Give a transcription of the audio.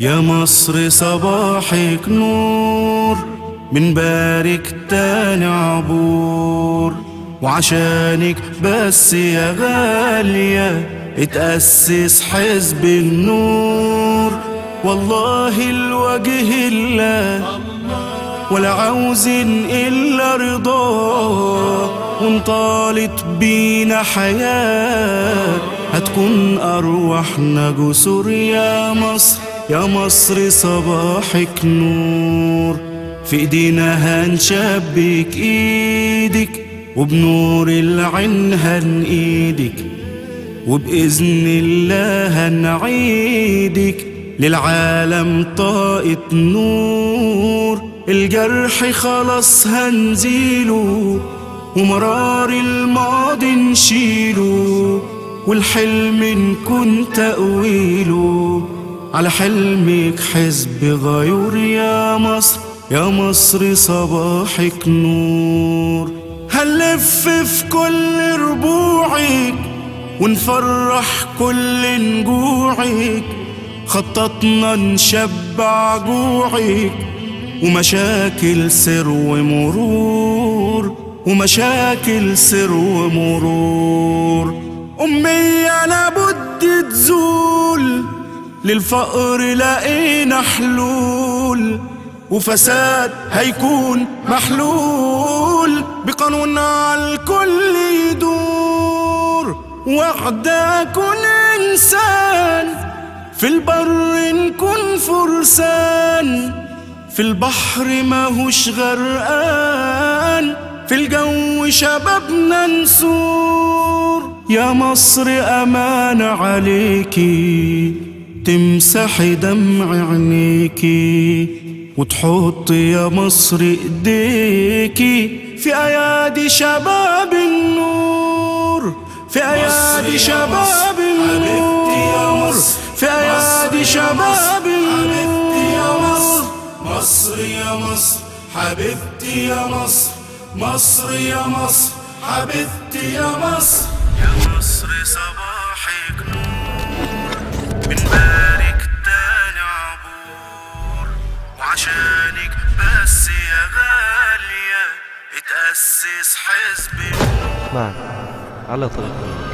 يا مصر صباحك نور بنبارك تاني عبور. وعشانك بس يا غالية اتأسس حزب النور. والله الوجه الله ولا عاوزين إلا رضاه وانطالت بينا حياة هتكون أرواحنا جسور يا مصر يا مصر صباحك نور. في إيدينا هنشبك إيدك وبنور العين هنقيدك وبإذن الله هنعيدك. للعالم طاقة نور الجرح خلاص هنزيله. ومرار الماضي نشيله والحلم نكون تأويله على حلمك حزب غيور يا مصر يا مصر صباحك نور. هنلف في كل ربوعك ونفرح كل نجوعك. خططنا نشبع جوعك ومشاكل سر ومرور. ومشاكل سر ومرور. أمي لابد تزول. للفقر لقينا حلول. وفساد هيكون محلول. بقانون على الكل يدور. وحدة كن إنسان. في البر نكون فرسان. في البحر ماهوش غرقان. في الجو شبابنا نسور يا مصر أمان عليكي تمسحي دمع عينيكي وتحط يا مصر إيديكي في أيادي شباب النور. في أيادي شباب النور. في أيادي شباب النور. مصر يا مصر حبيبتي يا مصر. مصر يا مصر حبيبتي يا مصر. يا مصر صباحك نور بنبارك تاني عبور. وعشانك بس يا غالية اتأسس حزب معك على طريق